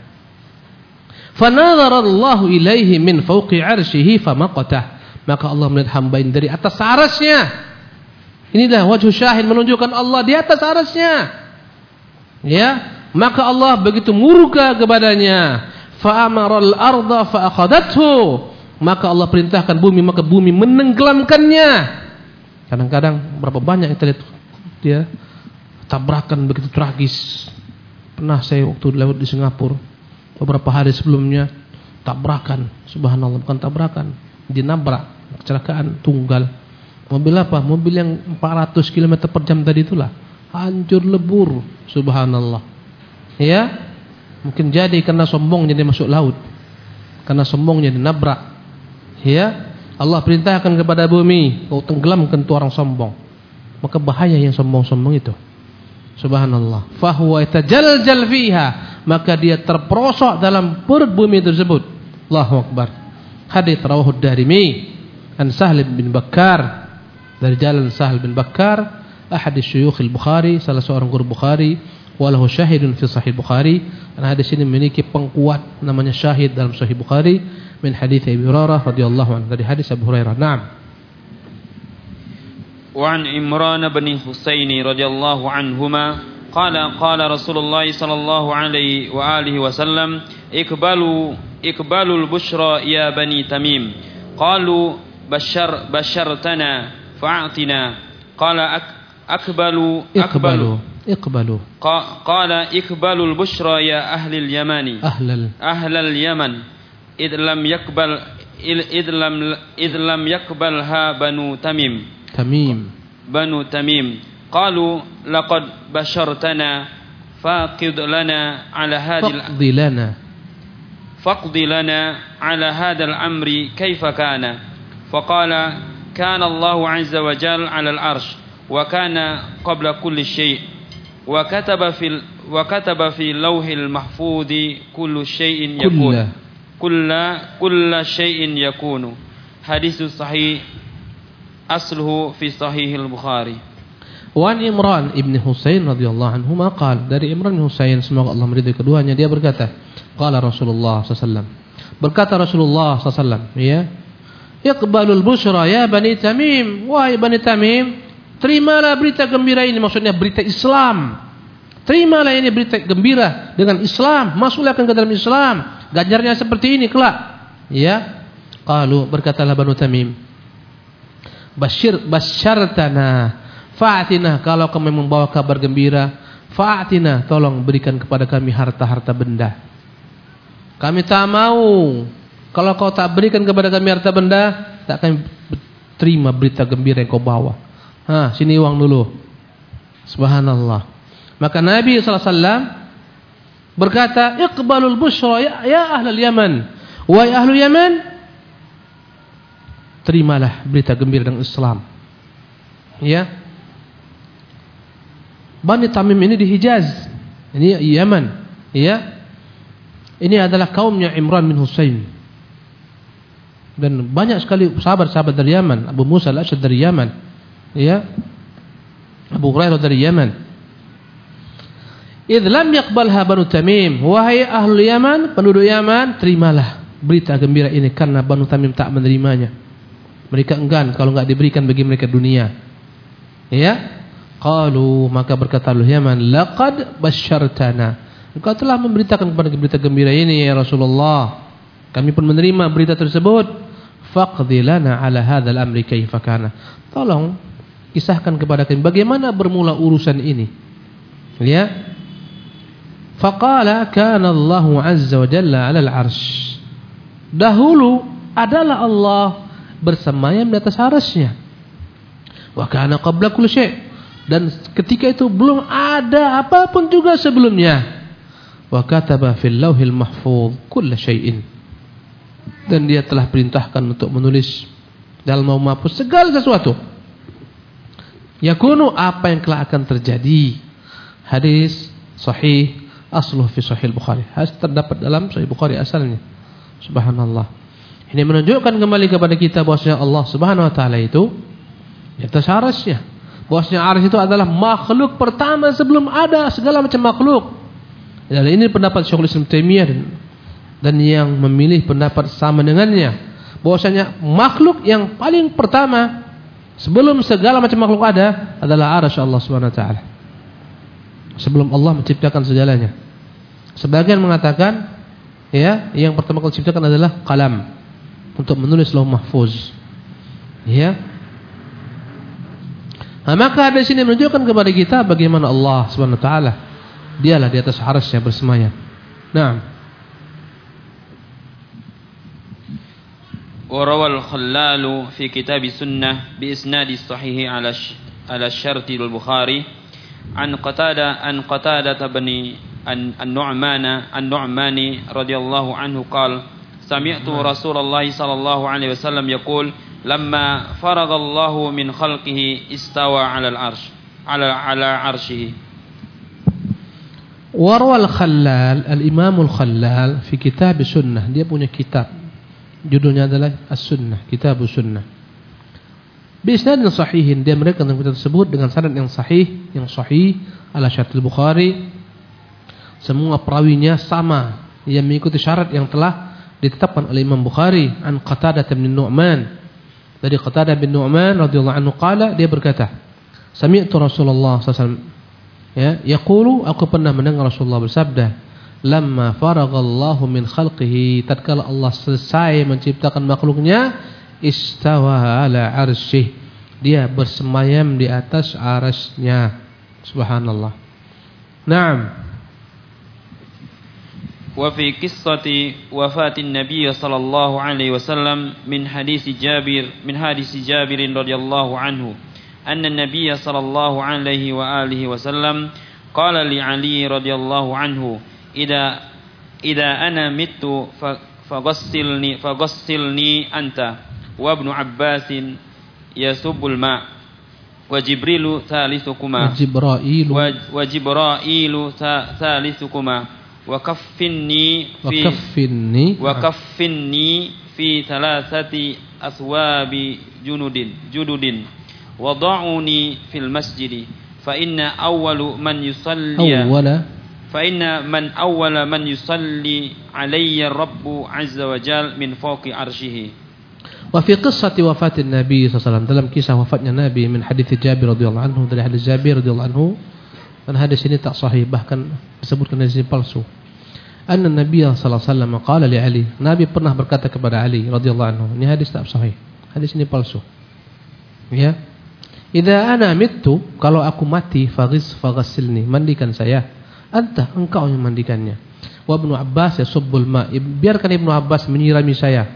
Fanadharallahu ilaihi min fawqi arsyihi famaqatah. Maka Allah melihat hamba ini dari atas arasnya. Inilah wajah syahid menunjukkan Allah di atas arasnya. Ya, maka Allah begitu murka kepadanya. Fa'amaral arda fa'akhadathu. Maka Allah perintahkan bumi maka bumi menenggelamkannya. Kadang-kadang berapa banyak kita lihat dia tabrakan begitu tragis. Pernah saya waktu lewat di Singapura beberapa hari sebelumnya tabrakan subhanallah bukan tabrakan dinabrak kecelakaan tunggal Mobil apa? Mobil yang 400 km per jam tadi itulah. Hancur lebur. Subhanallah. Ya. Mungkin jadi karena sombong jadi masuk laut. Karena sombong jadi nabrak. Ya. Allah perintahkan kepada bumi. Kau tenggelamkan tu orang sombong. Maka bahaya yang sombong-sombong itu. Subhanallah. Fahuwa itajaljal fiha. Maka dia terperosok dalam perut bumi tersebut. Allahu Akbar. Hadith rawahud darimi. An Sahli bin Bakar dari jalan Sahal bin Bakar ahadis syuyukh al-Bukhari salah seorang guru Bukhari walahu syahidun fi sahih Bukhari dan hadis ini memiliki pengkuat namanya syahid dalam sahih Bukhari min hadis Abu Hurairah radhiyallahu anhu dari hadis Abu Hurairah na'am وعن عمران بن حسين رضي الله عنهما قال قال رسول الله صلى الله عليه وآله وسلم اقبلوا اقبلوا البشرى يا بني تميم قالوا بشر بشرتنا فأعطنا قال أقبلوا اقبلوا. اقبلوا قال اقبلوا البشرى يا أهل اليمن. أهل أهل اليمن. إذ لم يقبل إذ لم إذ لم يقبلها بنو تميم. تميم. بنو تميم. قالوا لقد بشرتنا فاقض لنا على هذه فاقض لنا. فاقض لنا على هذا الأمر كيف كان؟ فقال كان الله عز وجل على العرش وكان قبل كل شيء وكتب في وكتب في اللوح المحفوظ كل شيء يكون كل كل شيء يكون حديث صحيح أصله في صحيح البخاري Wan Imran ibn Husain radhiyallahu anhu maqal dari Imran bin Husain semoga Allah meridai keduanya dia berkata qala Rasulullah sallallahu berkata Rasulullah sallallahu ya Iqbalul busra ya Bani Tamim. Wahai Bani Tamim, terimalah berita gembira ini maksudnya berita Islam. Terimalah ini berita gembira dengan Islam, masuklah ke dalam Islam. Ganjarnya seperti ini kelak. Ya. Qalu berkatalah Bani Tamim. Bashir basyartana fa'atina kalau kami membawa kabar gembira, fa'atina tolong berikan kepada kami harta-harta benda. Kami tak mau kalau kau tak berikan kepada kami harta benda, tak akan terima berita gembira yang kau bawa. Ha, sini uang dulu. Subhanallah. Maka Nabi SAW berkata, Iqbalul bushra ya, ya ahlul Yaman. Wahai ahlul Yaman, terimalah berita gembira dengan Islam. Ya. Bani Tamim ini di Hijaz. Ini Yaman. Ya. Ini adalah kaumnya Imran bin Husain dan banyak sekali sahabat-sahabat dari Yaman. Abu Musa al-Asyad dari Yaman. Ya. Abu Hurairah dari Yaman. Idh lam yakbalha Banu Tamim. Wahai ahlu Yaman penduduk Yaman terimalah berita gembira ini karena Banu Tamim tak menerimanya. Mereka enggan kalau enggak diberikan bagi mereka dunia. Ya. Qalu maka berkata ahlu Yaman laqad basyartana engkau telah memberitakan kepada berita gembira ini ya Rasulullah. Kami pun menerima berita tersebut faqdi lana ala hadzal amri kaifa kana. Tolong kisahkan kepada kami bagaimana bermula urusan ini. Ya. Faqala kana Allah azza wa jalla 'ala al-'arsy. Dahulu adalah Allah bersemayam di atas arasnya. Wa kana qabla kulli syai'. Dan ketika itu belum ada apa pun juga sebelumnya. Wa kataba fil lauhil mahfuz kull syai'in dan dia telah perintahkan untuk menulis dalam mau mahfuz segala sesuatu. Yakunu apa yang kelak akan terjadi. Hadis sahih asluh fi sahih Bukhari. Hadis terdapat dalam sahih Bukhari asalnya. Subhanallah. Ini menunjukkan kembali kepada kita bahwasanya Allah Subhanahu wa taala itu di atas arasnya. Bahwasanya aras itu adalah makhluk pertama sebelum ada segala macam makhluk. Dan ini pendapat Syekhul Islam Taimiyah dan yang memilih pendapat sama dengannya bahwasanya makhluk yang paling pertama sebelum segala macam makhluk ada adalah arasy Allah Subhanahu wa taala. Sebelum Allah menciptakan segalanya. Sebagian mengatakan ya, yang pertama kali diciptakan adalah kalam untuk menulis lauh mahfuz. Ya. Nah, maka di sini menunjukkan kepada kita bagaimana Allah Subhanahu wa taala dialah di atas arasy bersemayam. Nah, وروى الخلال في كتاب السنة بإسناد الصحيح على على الشرط البخاري عن قتادة عن قتادة بن النعمان النعمان رضي الله عنه قال سمعت رسول الله صلى الله عليه وسلم يقول لما فرغ الله من خلقه استوى على العرش على على عرشه Warwal Khalal, Al-Imamul Khalal fi kitab sunnah. Dia punya kitab. Judulnya adalah As-Sunnah, Kitab Sunnah. Bisnadin sahihin. Dia mereka dalam kitab tersebut dengan sanad yang sahih, yang sahih ala syarat Bukhari. Semua perawinya sama yang mengikuti syarat yang telah ditetapkan oleh Imam Bukhari an Qatadah bin Nu'man. Dari Qatadah bin Nu'man radhiyallahu anhu qala dia berkata, Sami'tu Rasulullah sallallahu ya yaqulu aku pernah mendengar Rasulullah bersabda lamma faraghallahu min khalqihi. Tatkala Allah selesai menciptakan makhluknya istawa ala arsyih dia bersemayam di atas arasnya. Subhanallah. Na'am. Wa fi qissati wafatin nabiy sallallahu alaihi wasallam min hadis Jabir min hadis Jabir radhiyallahu anhu anna nabiy sallallahu alaihi wa alihi wasallam qala li Ali radhiyallahu anhu إذا إذا أنا مت فغسلني فغسلني أنت وابن عباس يسب الماء وجبريل ثالثكما وجبرائيل. وجبرائيل ثالثكما وكفني في وكفني. وكفني في ثلاثة أثواب جند جدد وضعوني في المسجد فإن أول من يصلي أول فإن من أول من يصلي علي الرب عز وجل من فوق عرشه وفي قصة وفاة النبي صلى الله عليه وسلم dalam kisah wafatnya Nabi min hadis Jabir radhiyallahu anhu dari hadis Jabir radhiyallahu anhu dan hadis ini tak sahih bahkan disebutkan hadis palsu anna Nabi sallallahu alaihi wasallam qala li Ali Nabi pernah berkata kepada Ali radhiyallahu anhu ini hadis tak sahih hadis ini palsu ya Idza ana mittu, kalau aku mati, faghis faghsilni, mandikan saya. Anta, engkau yang mandikannya. Wa Ibnu Abbas yasubbul ma. Biarkan Ibnu Abbas menyirami saya.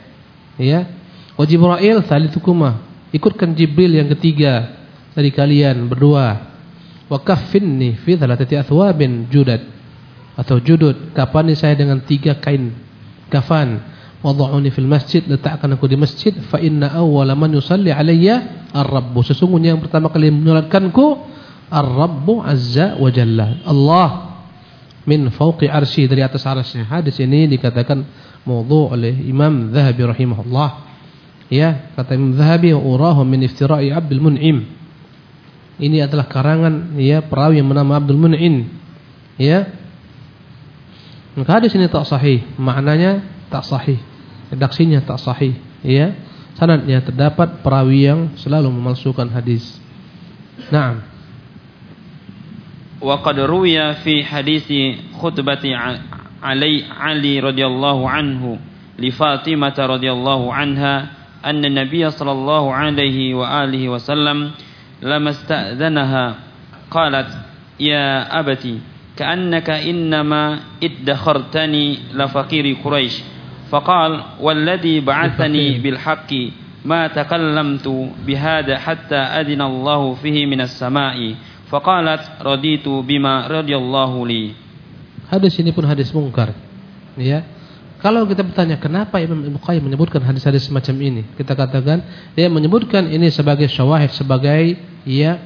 Ya. Wa Jibril thalitukuma. Ikutkan Jibril yang ketiga dari kalian berdua. Wa kaffinni fi thalathati athwabin judad atau judud. Kapani saya dengan tiga kain kafan wada'uni fil masjid letakkan aku di masjid fa inna awwala man yusalli alayya ar-rabb sesungguhnya yang pertama kali menyolatkanku ar-rabb azza wa jalla Allah min fawqi arsy dari atas arasnya hadis ini dikatakan maudhu' oleh Imam Zahabi rahimahullah. Ya kata Imam Zahabi urahu min iftira'i Abdul Mun'im. Ini adalah karangan ya perawi yang bernama Abdul Mun'im ya. Maka hadis ini tak sahih. Maknanya tak sahih. Redaksinya tak sahih. Ya. Sanadnya terdapat perawi yang selalu memalsukan hadis. Na'am وقد روي في حديث خطبة علي علي رضي الله عنه لفاطمة رضي الله عنها أن النبي صلى الله عليه وآله وسلم لما استأذنها قالت يا أبتي كأنك إنما ادخرتني لفقير قريش. فقال والذي بعثني بالحق ما تكلمت بهذا حتى أذن الله فيه من السماء. Faqalat raditu bima radiyallahu li. Hadis ini pun hadis mungkar. Ya. Kalau kita bertanya kenapa Imam Ibnu Qayyim menyebutkan hadis-hadis semacam ini, kita katakan dia menyebutkan ini sebagai syawahid sebagai ya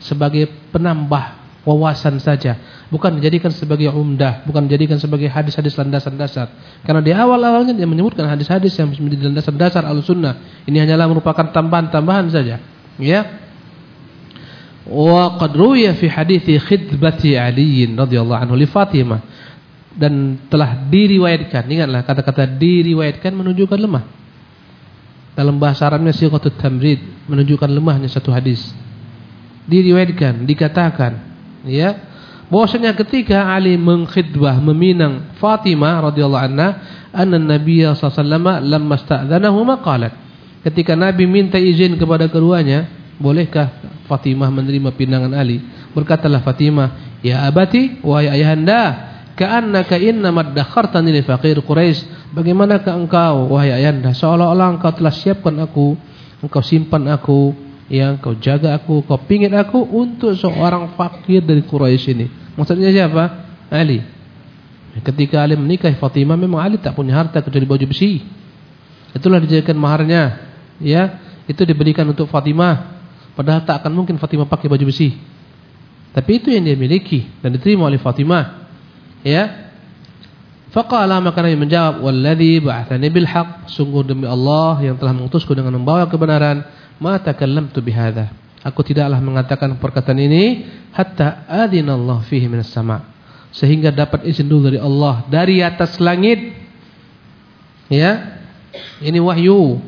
sebagai penambah wawasan saja, bukan dijadikan sebagai umdah, bukan dijadikan sebagai hadis-hadis landasan dasar. Karena di awal-awalnya dia menyebutkan hadis-hadis yang menjadi landasan dasar Al-Sunnah. Ini hanyalah merupakan tambahan-tambahan saja. Ya, Wa qad ruwiya fi hadithi khidbati Ali radhiyallahu anhu li Fatimah dan telah diriwayatkan. Ingatlah kata-kata diriwayatkan menunjukkan lemah. Dalam bahasa Arabnya siqatut tamrid menunjukkan lemahnya satu hadis. Diriwayatkan, dikatakan ya bahwasanya ketika Ali mengkhidbah meminang Fatimah radhiyallahu anha anna Nabi sallallahu alaihi wasallam lamma ketika Nabi minta izin kepada keduanya bolehkah Fatimah menerima pinangan Ali berkatalah Fatimah ya abati wahai ayahanda Ka'annaka innamad dakhartani li faqir Quraisy. Bagaimanakah engkau wahai ayanda seolah-olah engkau telah siapkan aku, engkau simpan aku, ya engkau jaga aku, kau pingin aku untuk seorang fakir dari Quraisy ini. Maksudnya siapa? Ali. Ketika Ali menikah Fatimah memang Ali tak punya harta kecuali baju besi. Itulah dijadikan maharnya. Ya, itu diberikan untuk Fatimah. Padahal tak akan mungkin Fatimah pakai baju besi. Tapi itu yang dia miliki dan diterima oleh Fatimah. Ya. Faqala maka Nabi menjawab, "Wallazi ba'athani bil haqq." Sungguh demi Allah yang telah mengutusku dengan membawa kebenaran, ma takallamtu bihadza. Aku tidaklah mengatakan perkataan ini hatta adinallahu fihi minas sama. Sehingga dapat izin dulu dari Allah dari atas langit. Ya. Ini wahyu.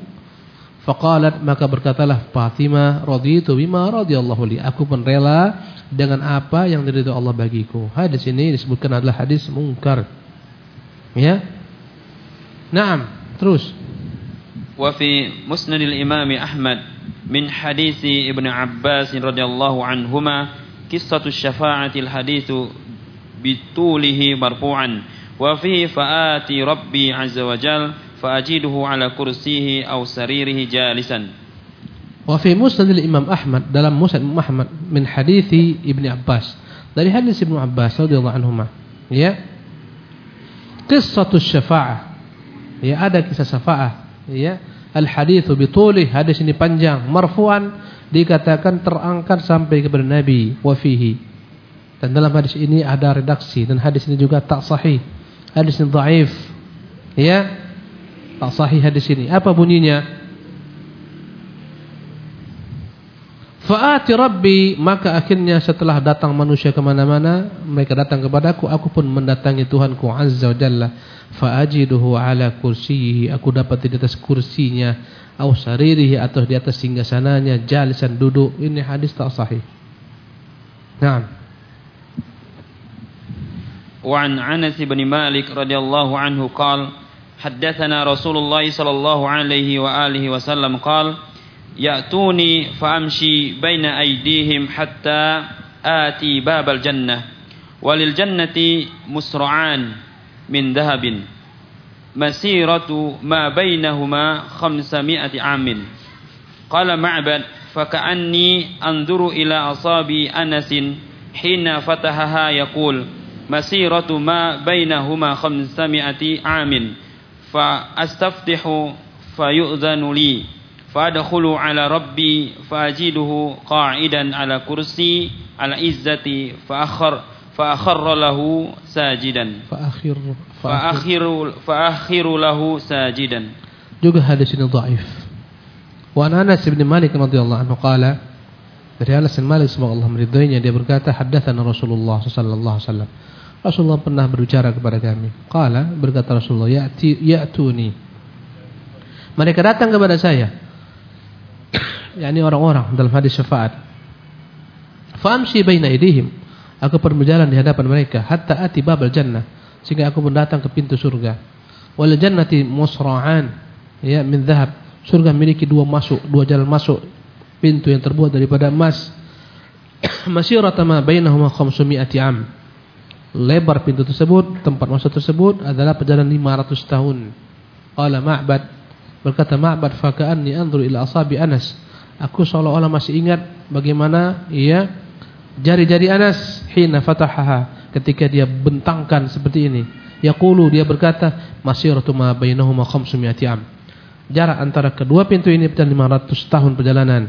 Faqalat maka berkatalah Fatimah raditu bima radhiyallahu li. Aku pun rela dengan apa yang diridhoi Allah bagiku. Hadis ini disebutkan adalah hadis mungkar. Ya. Naam, terus. Wa fi Musnad al-Imam Ahmad min hadis Ibnu Abbas radhiyallahu anhuma qissatu syafa'atil haditsu bitulihi marfu'an wa fi fa'ati rabbi azza wa jal ala kursihi aw saririhi jalisan Wa fi musnad Imam Ahmad dalam Imam Ahmad min hadithi Ibnu Abbas. Dari hadis Ibnu Abbas radhiyallahu anhuma. Ya. Qissatus syafa'ah. Ya, ada kisah syafa'ah. Ya. Al-haditsu bitulih, hadis ini panjang, marfu'an dikatakan terangkat sampai kepada Nabi wa fihi. Dan dalam hadis ini ada redaksi dan hadis ini juga tak sahih. Hadis ini dhaif. Ya tak sahih hadis ini. Apa bunyinya? Fa'ati Rabbi maka akhirnya setelah datang manusia ke mana-mana mereka datang kepadaku aku pun mendatangi Tuhanku Azza wa Jalla fa'ajiduhu ala kursiyihi aku dapat di atas kursinya au saririhi atau di atas singgasananya jalisan duduk ini hadis tak sahih Naam Wa an Anas bin Malik radhiyallahu anhu qala حدثنا رسول الله صلى الله عليه وآله وسلم قال يأتوني فأمشي بين أيديهم حتى آتي باب الجنة وللجنة مسرعان من ذهب مسيرة ما بينهما خمسمائة عام. قال معبد فكأني أنظر إلى أصابي أنس حين فتحها يقول مسيرة ما بينهما خمسمائة عام. فأستفتح فيؤذن لي فأدخل على ربي فأجده قاعدا على كرسي على عزتي فأخر فأخر له ساجدا فأخر فأخر فأخر له ساجدا juga hadis ini dhaif. Wa Anas bin Malik radhiyallahu anhu qala dari Anas bin Malik semoga Allah meridainya dia berkata haddatsana Rasulullah sallallahu alaihi wasallam. Rasulullah pernah berbicara kepada kami. Qala berkata Rasulullah ya'ti ya'tuni. Mereka datang kepada saya *coughs* yakni orang-orang dalam hadis syafaat. Famshi baina aydihim. Aku pun berjalan di hadapan mereka hatta ati babal jannah sehingga aku pun datang ke pintu surga. Wal jannati musra'an ya min dhahab. Surga memiliki dua masuk, dua jalan masuk. Pintu yang terbuat daripada emas. *coughs* Masyirata ma bainahuma 500 am. Lebar pintu tersebut, tempat masuk tersebut adalah perjalanan 500 tahun. Qala Ma'bad berkata Ma'bad faka'anni anzur ila asabi Anas Aku seolah-olah masih ingat bagaimana ia jari-jari Anas hina fatahaha ketika dia bentangkan seperti ini. Yaqulu dia berkata, "Masiratu ma bainahuma 500 am." Jarak antara kedua pintu ini berjalan 500 tahun perjalanan.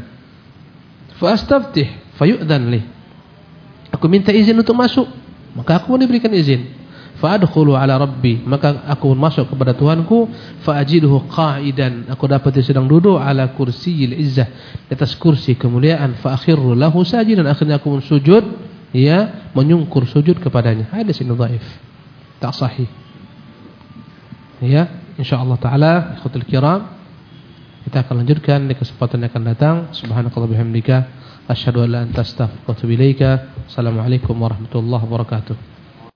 Fa astaftih fayu'dhan li. Aku minta izin untuk masuk, maka aku pun diberikan izin. Fa'adkhulu ala rabbi. Maka aku masuk kepada Tuhanku. Fa'ajiduhu qa'idan. Aku dapat dia sedang duduk ala kursiyil izzah. Di atas kursi kemuliaan. Fa'akhirru lahu sajidan. Akhirnya aku pun sujud. Ya menyungkur sujud kepadanya. Hadis ini dhaif. Tak sahih. Ya insyaallah taala ikhwatul kiram kita akan lanjutkan di kesempatan yang akan datang. Subhanakallah bihamdika asyhadu an la anta astaghfiruka wa atubu ilaika. Assalamualaikum warahmatullahi wabarakatuh